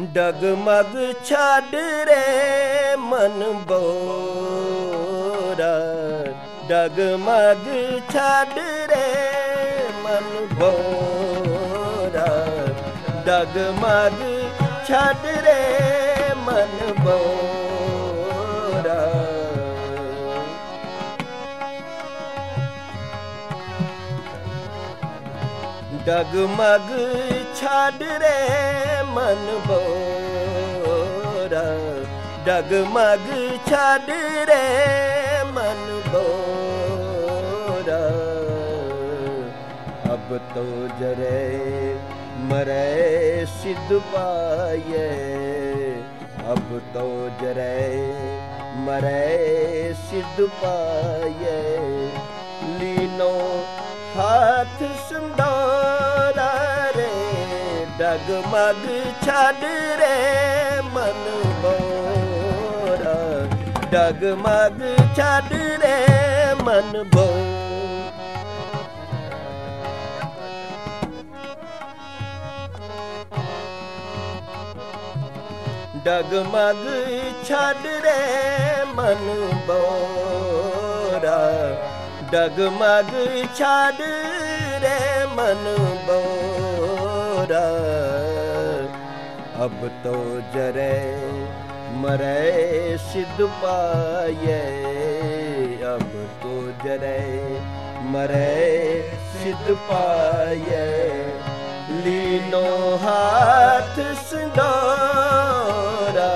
ਡਗਮਗ ਛੱਡ ਰੇ ਮਨ ਬੋਰਾ। ਡਗਮਗ ਛੱਡ ਰੇ ਮਨ ਬੋਰਾ। ਡਗਮਗ ਛੱਡ ਰੇ ਮਨ ਬੋਰਾ। ਡਗਮਗ ਛੱਡ ਰੇ ਮਨ ਬੋਰਾ ਡਗਮਗ ਛੱਡ ਰੇ ਮਨ ਬੋਰਾ। ਅਬ ਤੋ ਜਰੇ ਮਰੇ ਸਿੱਧ ਪਾਏ ਅਬ ਤੋ ਜਰੇ ਮਰੇ ਸਿੱਧ ਪਾਏ ਲੀਨੋ ਹੱਥ ਸੰਦੋਰਾ ਡਗਮਗ ਛੱਡ ਰੇ ਮਨ ਬੋਰਾ। ਡਗਮਗ ਛੱਡ ਰੇ ਮਨ ਬੋਰਾ ਡਗਮਗ ਛੱਡ ਰੇ ਮਨ ਬੋਰਾ। ਡਗਮਗ ਛੱਡ ਰੇ ਮਨ ਬੋਰਾ ਅਬ ਤੋ ਜਰੇ ਮਰੇ ਸਿੱਧ ਪਾਏ ਅਬ ਤੋ ਜਰੇ ਮਰੇ ਸਿੱਧ ਪਾਏ ਲੀਨੋ ਹੱਥ ਸੰਦੋਰਾ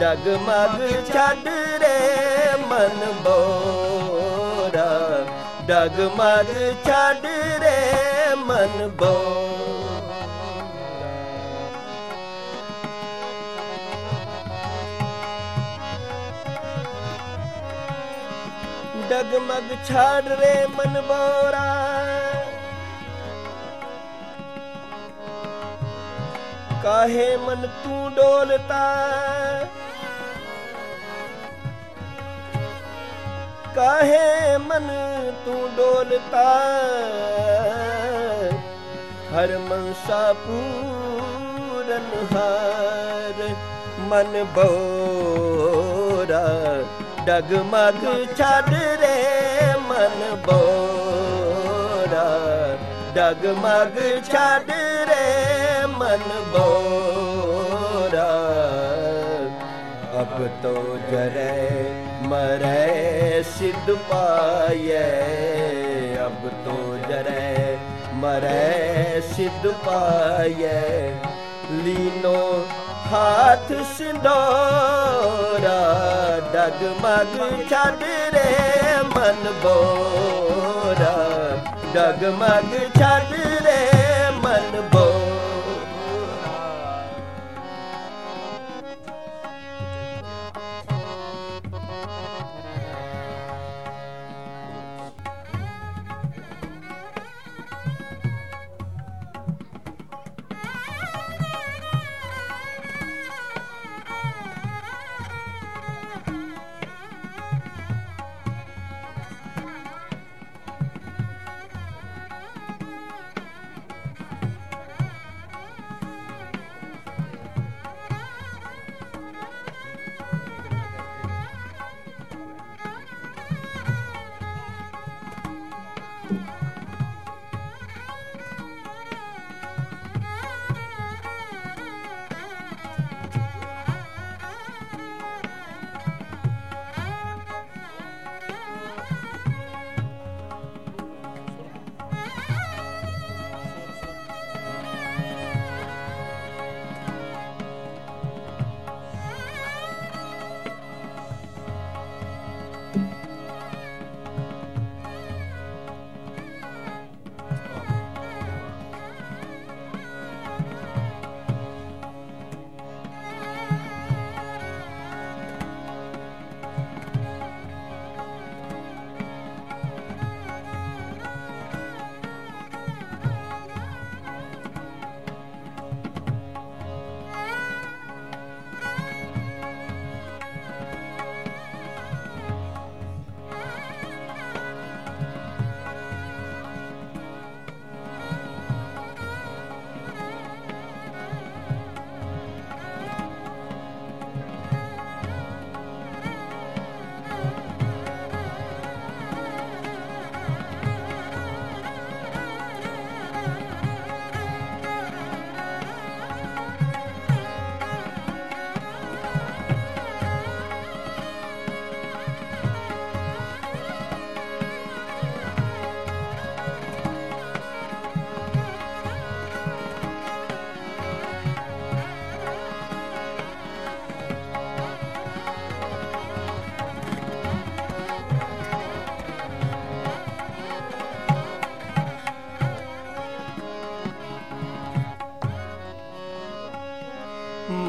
ਡਗਮਗ ਛੱਡ ਰੇ ਮਨ ਬੋਰਾ ਡਗਮਗ ਛੱਡ ਰੇ ਮਨ ਬੋਰਾ ਡਗਮਗ ਛਾੜ ਰੇ ਮਨ ਬੋਰਾ। ਕਾਹੇ ਮਨ ਤੂੰ ਡੋਲਤਾ? ਕਾਹੇ ਮਨ ਤੂੰ ਡੋਲਤਾ? ਹਰ ਮਨਸਾ ਪੂਰਨ ਹਾਰ ਮਨ ਬੋਰਾ। ਡਗਮਗ ਛੱਡ ਰੇ ਮਨ ਬੋਰਾ। ਡਗਮਗ ਛੱਡ ਰੇ ਮਨ ਬੋਰਾ। ਅਬ ਤੋ ਜਰੇ ਮਰੇ ਸਿੱਧ ਪਾਏ ਅਬ ਤੋ ਜਰੇ ਮਰੇ ਸਿੱਧ ਪਾਏ ਲੀਨੋ ਹਾਥ ਸਿੰਦੋਰਾ ਡਗਮਗ ਛੱਡ ਰੇ ਮਨ ਬੋਰਾ ਡਗਮਗ ਛੱਡ ਰੇ ਮਨ ਬੋਰਾ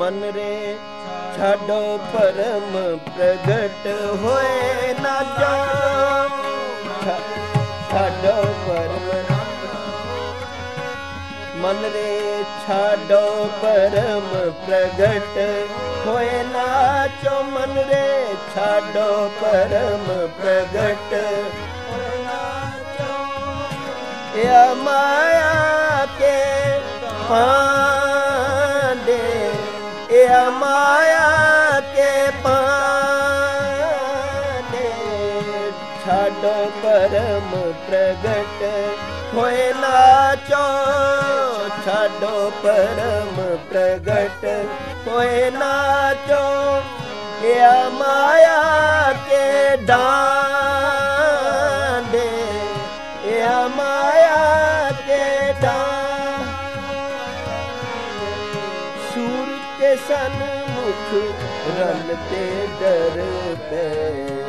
ਮਨ ਰੇ, ਛਾਡੋ ਪਰਮ ਪ੍ਰਗਟ ਹੋਏ ਨਾ ਜਾਣੋ। ਛਾਡੋ ਪਰਮ ਮਨ ਰੇ, ਛਾਡੋ ਪਰਮ ਪ੍ਰਗਟ ਹੋਏ ਨਾ ਚੋ ਮਨ ਰੇ। ਛਾਡੋ ਪਰਮ ਪ੍ਰਗਟ ਹੋਏ ਨਾਚੋ ਇਹ ਮਾਇਆ ਕੇ ਪਾਂਡੇ ਮਾਇਆ ਕੇ ਪਾਂਡੇ ਛਾਡੋ ਪਰਮ ਪ੍ਰਗਟ ਹੋਏ ਨਾਚੋ ਛਾਡੋ ਪਰਮ ਪ੍ਰਗਟ ਹੋਏ ਨਾਚੋ ਇਹ ਮਾਇਆ ਕੇ ਡਾਂਡੇ ਰਨ ਤੇ ਡਰ ਪੈ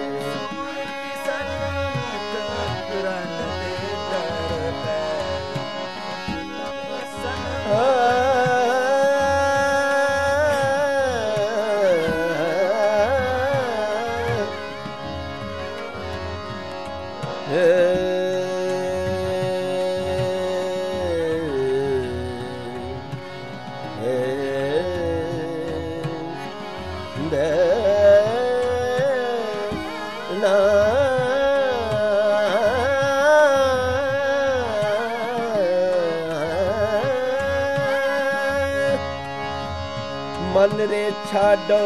ਮਨ ਰੇ ਛਾਡੋ,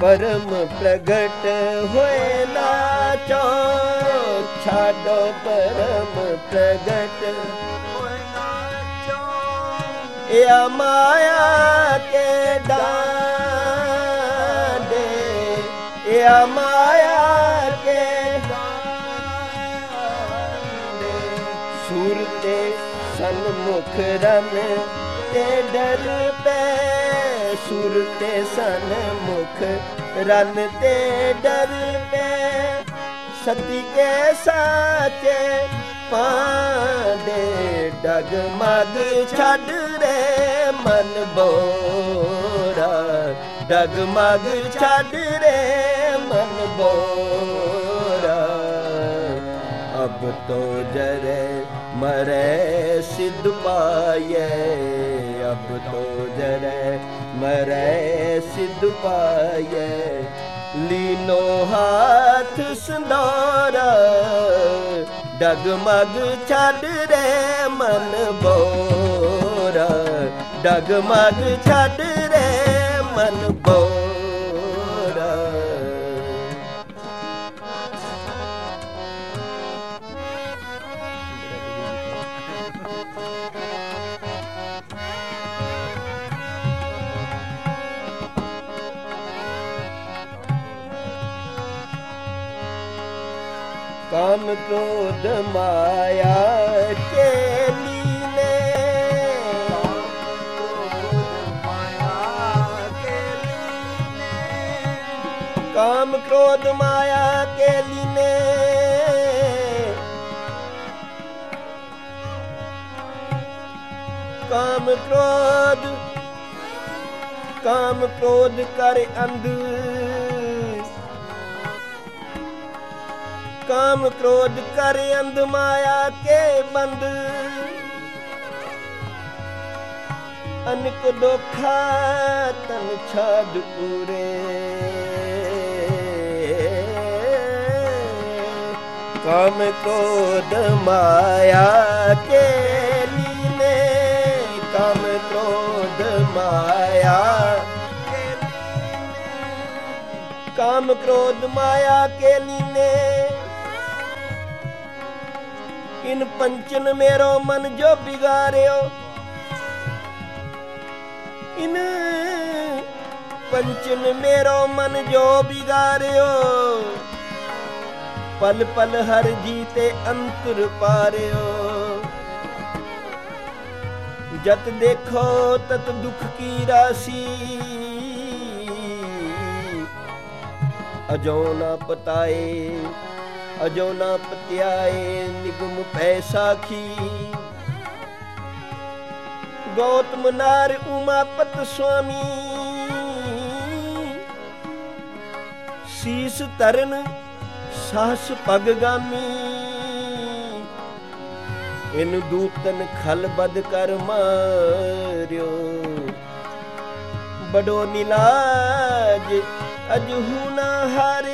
ਪਰਮ ਪ੍ਰਗਟ ਹੋਏ ਨਾਚੋ ਛਾਡੋ, ਪਰਮ ਪ੍ਰਗਟ ਹੋਏ ਨਾਚੋ ਇਹ ਮਾਇਆ ਕੇ ਡਾਂਡੇ ਇਹ ਮਾਇਆ ਕੇ ਸੂਰ ਤੇ ਸਨਮੁਖ ਰਨ ਤੇ ਡਰ ਪੈ ਸੁਰ ਤੇ ਸਨਮੁਖ ਰਨ ਤੇ ਡਰ ਪੈ। ਸਤੀ ਕੇ ਸਾਚੇ ਪਾਂਡੇ ਡਗਮਗ ਛੱਡ ਰੇ ਮਨ ਬੋਰਾ। ਡਗਮਗ ਛੱਡ ਰੇ ਮਨ ਬੋਰਾ। ਅਬ ਤੋ ਜਰੇ ਮਰੇ ਸਿੱਧ ਪਾਏ ਅਬ ਤੋ ਜਰੇ ਮਰੇ ਸਿੱਧ ਪਾਏ ਲੀਨੋ ਹਾਥ ਸੰਦੋਰਾ ਡਗਮਗ ਛੱਡ ਰੇ ਮਨ ਬੋਰਾ। ਡਗਮਗ ਛੱਡ ਰੇ ਮਨ ਬੋਰਾ। ਕ੍ਰੋਧ ਮਾਇਆ ਚੇਲੀ ਨੇ ਕਾਮ ਕ੍ਰੋਧ ਮਾਇਆ ਕੇਲੀ ਨੇ ਕਾਮ ਕ੍ਰੋਧ ਕਾਮ ਕ੍ਰੋਧ ਕਰ ਅੰਧ अंध काम क्रोध कर अंध माया के बंद अनक दोखा तन छाद पूरे काम क्रोध माया के लीने काम क्रोध माया के काम क्रोध माया के लीने ਇਨ ਪੰਚਨ ਮੇਰੋ ਮਨ ਜੋ ਬਿਗਾਰਿਓ। ਇਨ ਪੰਚਨ ਮੇਰੋ ਮਨ ਜੋ ਬਿਗਾਰਿਓ। ਪਲ ਪਲ ਹਰ ਜੀਤੇ ਅੰਤਰ ਪਾਰਿਓ। ਜਤ ਦੇਖੋ ਤਤ ਦੁਖ ਕੀ ਰਾਸੀ। ਅਜੋ ਨਾ ਪਤਾਏ ਅਜੋ ਨਾ ਪਤਿਆਏ ਨਿਗਮ ਪੈਸਾ ਖੀ ਗੌਤਮ ਨਾਰ ਉਮਾਪਤ ਸੁਆਮੀ। ਸੀਸ ਤਰਨ ਸਾਹਸ ਪਗ ਗਾਮੀ। ਇਨ ਦੂਤਨ ਖਲ ਬਦ ਕਰ ਮਾਰਿਓ। ਬਡੋ ਨਿਲਾਜ ਅਜਹੂ ਨਾ ਹਾਰੇ।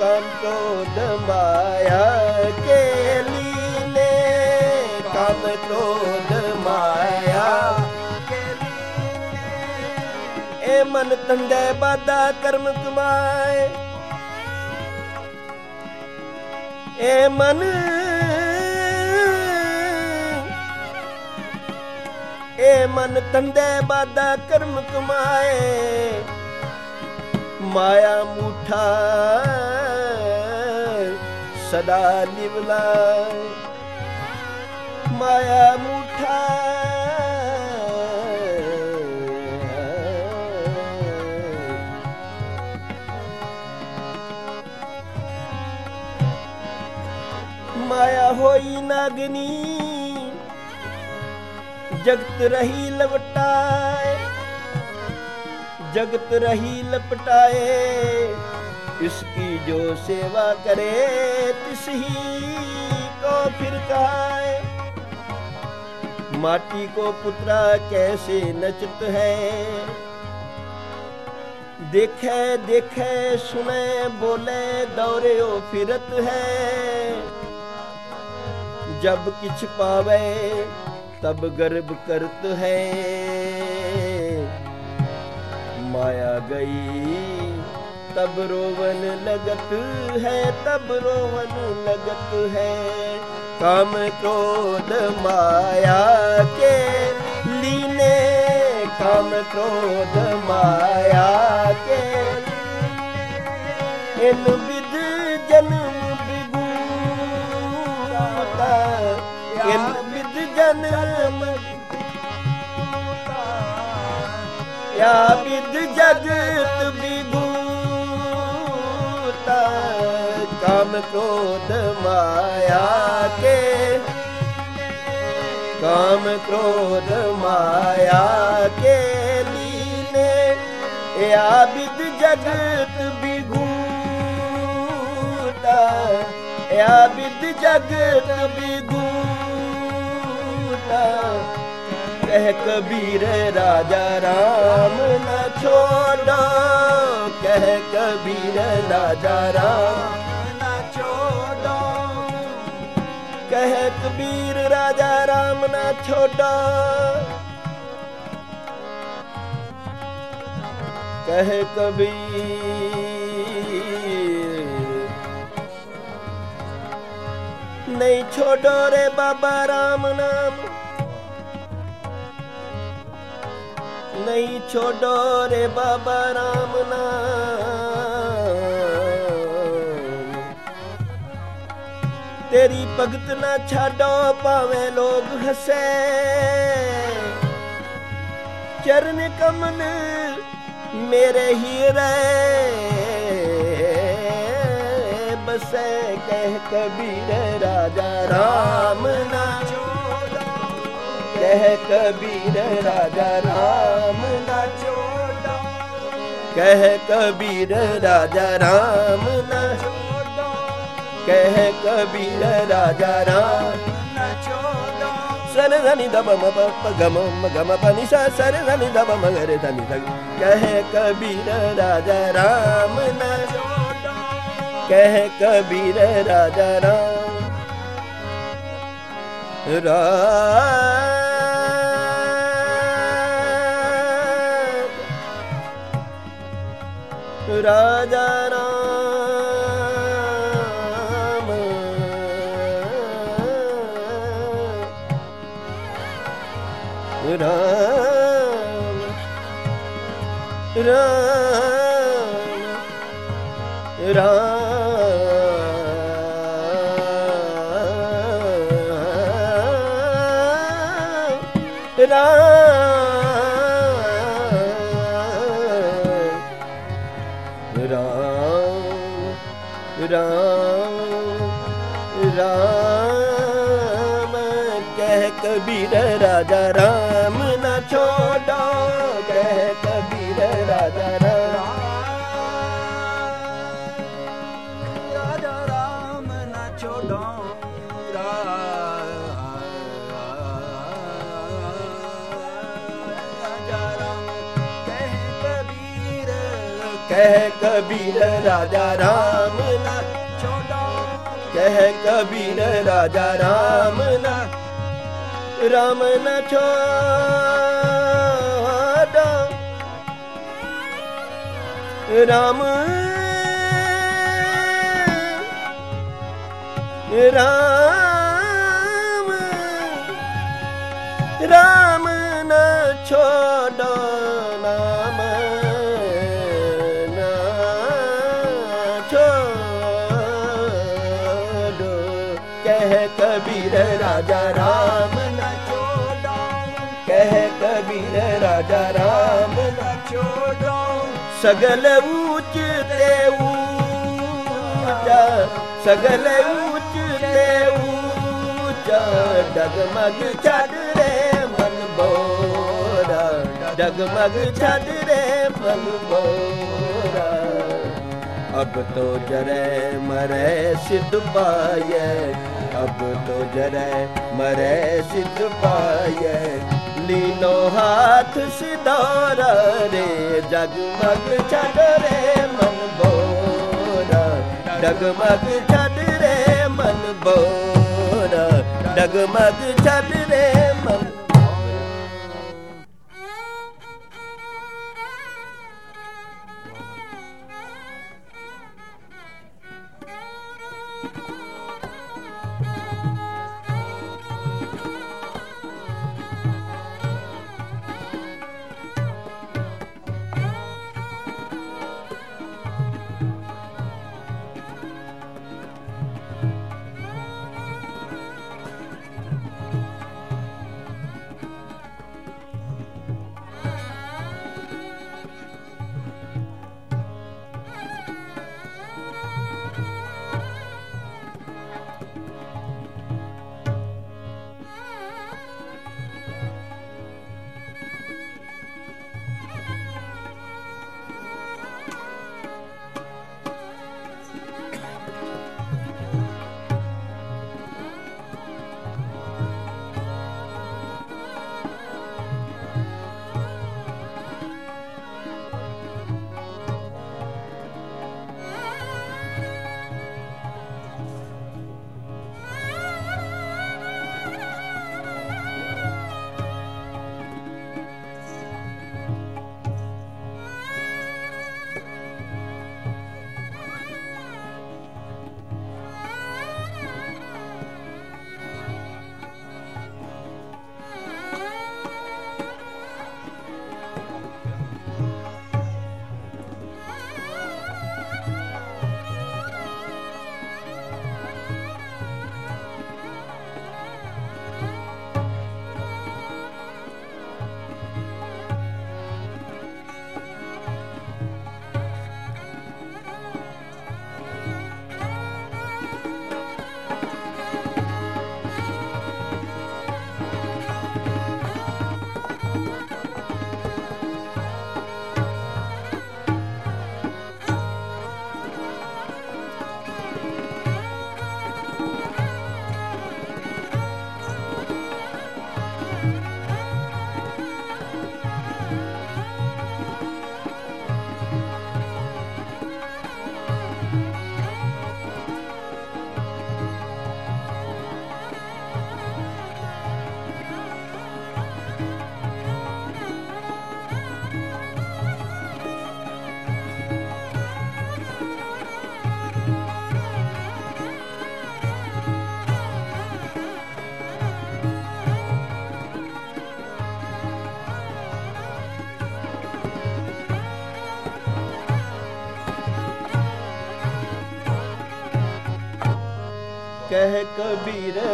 ਕੰਮ ਕ੍ਰੋਧ ਮਾਇਆ ਕੇ ਲੀਨੇ ਕੰਮ ਮਾਇਆ ਏ ਮਨ ਤੰਦੇ ਬਾਦਾ ਕਰਮ ਕਮਾਏ। ਏ ਮਨ ਏ ਮਨ ਤੰਦੇ ਬਾਦਾ ਕਰਮ ਕਮਾਏ। ਮਾਇਆ ਮੂਠਾ ਸਦਾ ਨਿਵਲਾ। ਮਾਇਆ ਮੂਠਾ ਮਾਇਆ ਹੋਈ ਨਾਗਨੀ ਜਗਤ ਰਹੀ ਲਵਟਾਏ। ਜਗਤ ਰਹੀ ਲਪਟਾਏ, ਇਸ ਕੀ ਜੋ ਸੇਵਾ ਕਰੇ, ਤਿਸ ਹੀ ਕੋ ਫਿਰ ਕਹਾਏ ਮਾਟੀ ਕੋ ਪੁੱਤਰਾ ਕੈਸੇ ਨਚਤ ਹੈ? ਦੇਖੇ ਦੇਖੇ ਸੁਨੇ ਬੋਲੇ, ਦੌਰਿਓ ਫਿਰਤ ਹੈ। ਜਬ ਕਿਛ ਪਾਵੇ, ਤਬ ਗਰਬ ਕਰਤ ਹੈ। माया गई तब रोवन लगत है तब रोवन लगत है काम क्रोध माया के लीने काम क्रोध माया के इन विध जन्म बिगूता इन विध जन्म या विध जगत विभूता काम क्रोध माया के काम क्रोध माया के लीने या विध जगत विभूता या विध जगत विभूता कह कबीर राजा राम न छोड़ो कह कबीर राजा राम न छोड़ो कह कबीर राजा राम न छोड़ो कह कबीर नहीं छोड़ो रे बाबा राम नाम ਨਹੀਂ ਛੋਡੋ ਰੇ ਬਾਬਾ ਰਾਮ ਨਾਮ। ਤੇਰੀ ਭਗਤ ਨਾ ਛਾਡੋ, ਭਾਵੇਂ ਲੋਕ ਹੱਸੇ। ਚਰਨ ਕਮਨ ਮੇਰੇ ਹੀ ਰਹਿ ਬਸੇ ਕਹਿ ਕਬੀਰ ਰਾਜਾ ਰਾਮ ਨਾ ਕਹਿ ਕਬੀਰ ਰਾਜਾ RAM ਨਾ ਛੋੜਾ ਕਹਿ ਕਬੀਰ ਰਾਜਾ RAM ਨਾ ਛੋੜਾ ਕਹਿ ਕਬੀਰ ਰਾਜਾ RAM ਨਾ ਛੋੜਾ ਸਰਦਨੀ ਦਮ ਮਪ ਗਮ ਗਮ ਪਨਿਸ਼ਾ ਸਰਦਨੀ ਦਮ ਮਗਰ ਦਨੀ ਦਗ ਕਹਿ ਕਬੀਰ ਰਾਜਾ RAM ਨਾ ਛੋੜਾ ਕਹਿ ਕਬੀਰ ਰਾਜਾ RAM ਰਾਮ राजा ਕਹਿ ਕਬੀਰ ਰਾਜਾ RAM ਨਾ ਛੋਡੋ ਕਹਿ ਕਬੀਰ ਰਾਜਾ RAM ਰਾਜਾ RAM ਨਾ ਛੋਡੋ ਕਹਿ ਕਬੀਰ ਰਾਜਾ RAM ਨਾ ਛੋਡੋ ਕਹਿ ਕਬੀਰ ਰਾਜਾ RAM ਨਾ ਰਾਮ ਨਾ ਛੋੜੋ ਰਾਮ। ਰਾਮ। ਰਾਮ ਨ ਛੋੜੋ ਸਗਲ ਉੱਚ ਤੇ ਉੱਚਾ, ਸਗਲ ਉੱਚ ਤੇ ਉੱਚਾ, ਡਗਮਗ ਛੱਡ ਰੇ ਮਨ ਬੋਰਾ, ਡਗਮਗ ਛੱਡ ਰੇ ਮਨ ਬੋਰਾ। ਅਬ ਤੋ ਜਰੇ ਮਰੇ ਸਿੱਧ ਪਾਏ ਅਬ ਤੋ ਜਰੇ ਮਰੇ ਸਿੱਧ ਪਾਏ ਲੀਨੋ ਹਾਥ ਸਿਧਾਰ ਰੇ ਜਗਮਗ ਛੱਡ ਰੇ ਮਨ ਬੋਰਾ। ਡਗਮਗ ਛੱਡ ਰੇ ਮਨ ਬੋਰਾ ਡਗਮਗ ਛੱਡ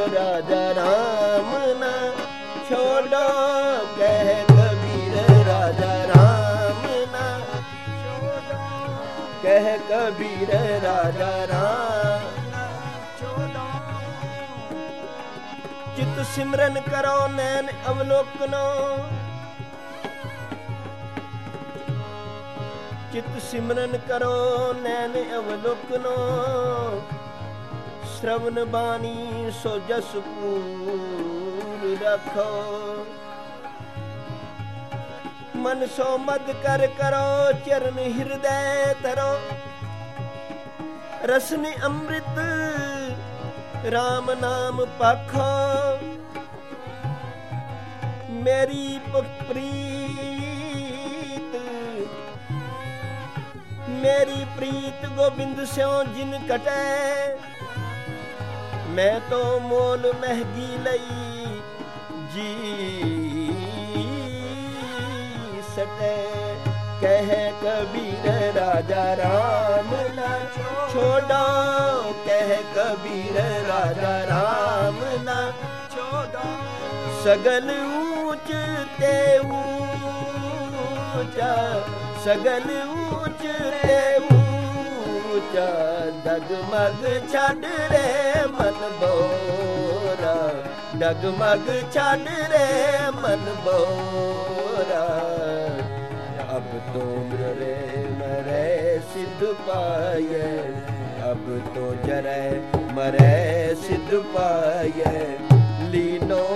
ਰਾਜਾ ਰਾਮ ਨਾ ਛੋੜੋ ਕਹਿ ਕਬੀਰ ਰਾਜਾ ਰਾਮ ਨਾ ਛੋੜੋ ਕਹਿ ਕਬੀਰ ਰਾਜਾ ਰਾਮ ਚਿਤ ਸਿਮਰਨ ਕਰੋ ਨੈਣ ਅਵਲੋਕਨੋ ਚਿਤ ਸਿਮਰਨ ਕਰੋ ਨੈਣ ਅਵਲੋਕਨੋ ਸ਼ਰਵਨ ਬਾਣੀ, ਸੋ ਜਸ ਪੂਰ ਰਖੋ। ਮਨ ਸੋ ਮਦ ਕਰ ਕਰੋ, ਚਰਨ ਹਿਰਦੈ ਤਰੋ ਰਸਨ ਅੰਮ੍ਰਿਤ RAM ਨਾਮ ਪਖੋ। ਮੇਰੀ ਪ੍ਰੀਤ ਮੇਰੀ ਪ੍ਰੀਤ ਗੋਬਿੰਦ ਸਿਓ ਜਿਨ ਕਟੈ ਮੈਂ ਤੋਂ ਮੋਲ ਮਹਿਗੀ ਲਈ ਜੀ ਸਟੈ। ਕਹਿ ਕਬੀਰ ਰਾਜਾ ਰਾਮ ਨਾ ਛੋੜੋ। ਕਹਿ ਕਬੀਰ ਰਾਜਾ ਰਾਮ ਨਾ ਛੋੜੋ। ਸਗਲ ਊਚ ਤੇ ਊਚਾ, ਸਗਲ ਊਚ ਤੇ ਊਚਾ ਡਗਮਗ ਛੱਡ ਰੇ ਮਨ ਬੋਰਾ। ਡਗਮਗ ਛੱਡ ਰੇ ਮਨ ਬੋਰਾ। ਅਬ ਤੋ ਮਰੇ ਮਰੇ ਸਿੱਧ ਪਾਏ ਅਬ ਤੋ ਜਰੇ ਮਰੇ ਸਿੱਧ ਪਾਏ ਲੀਨੋ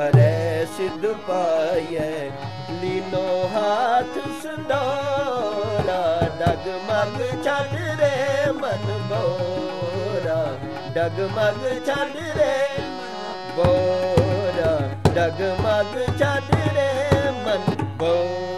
ਮਰੈ ਸਿਧ ਪਾਈਐ। ਲੀਨੋ ਹਾਥ ਸੰਦੋਰਾ ਡਗ ਮਗ ਛੱਡ ਰੇ ਮਨ ਬੋਰਾ। ਡਗ ਮਗ ਛੱਡ ਰੇ ਬੋਰਾ। ਡਗ ਮਗ ਛੱਡ ਰੇ ਮਨ ਬੋਰਾ।